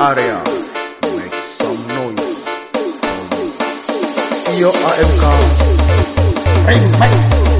area. Make some noise for me. Yo, AFK. Remix.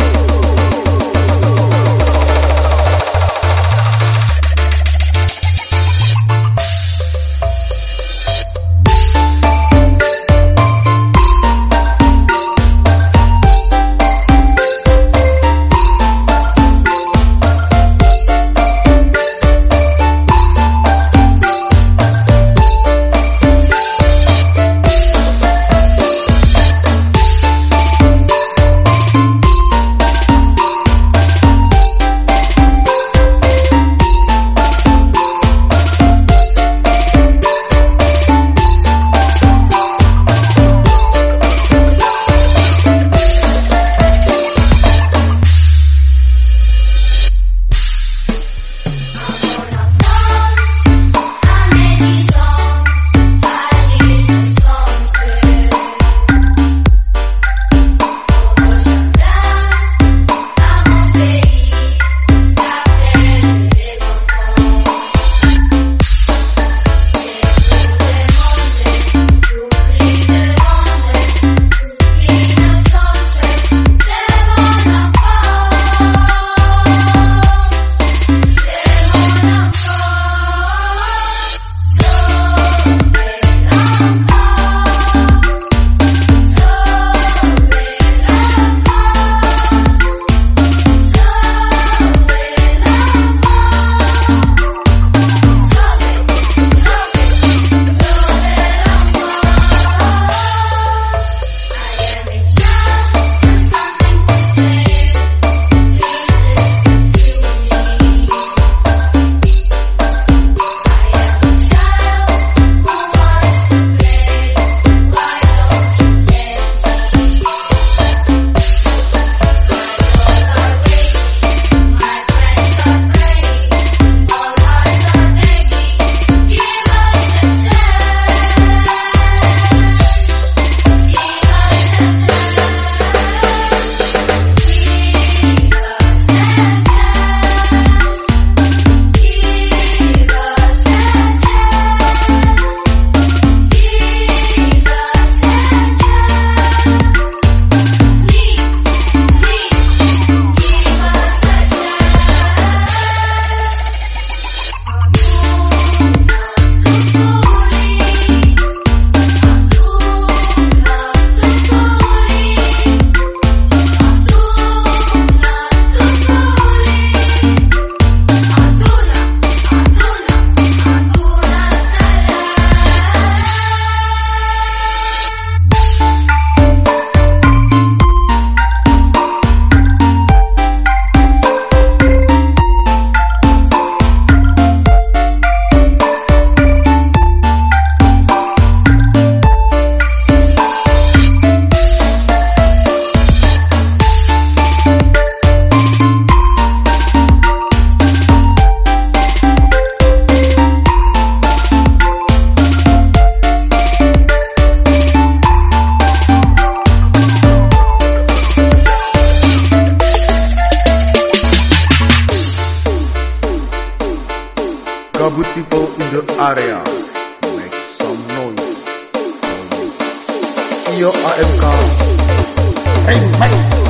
Area, make some noise. Iyo AMK Remix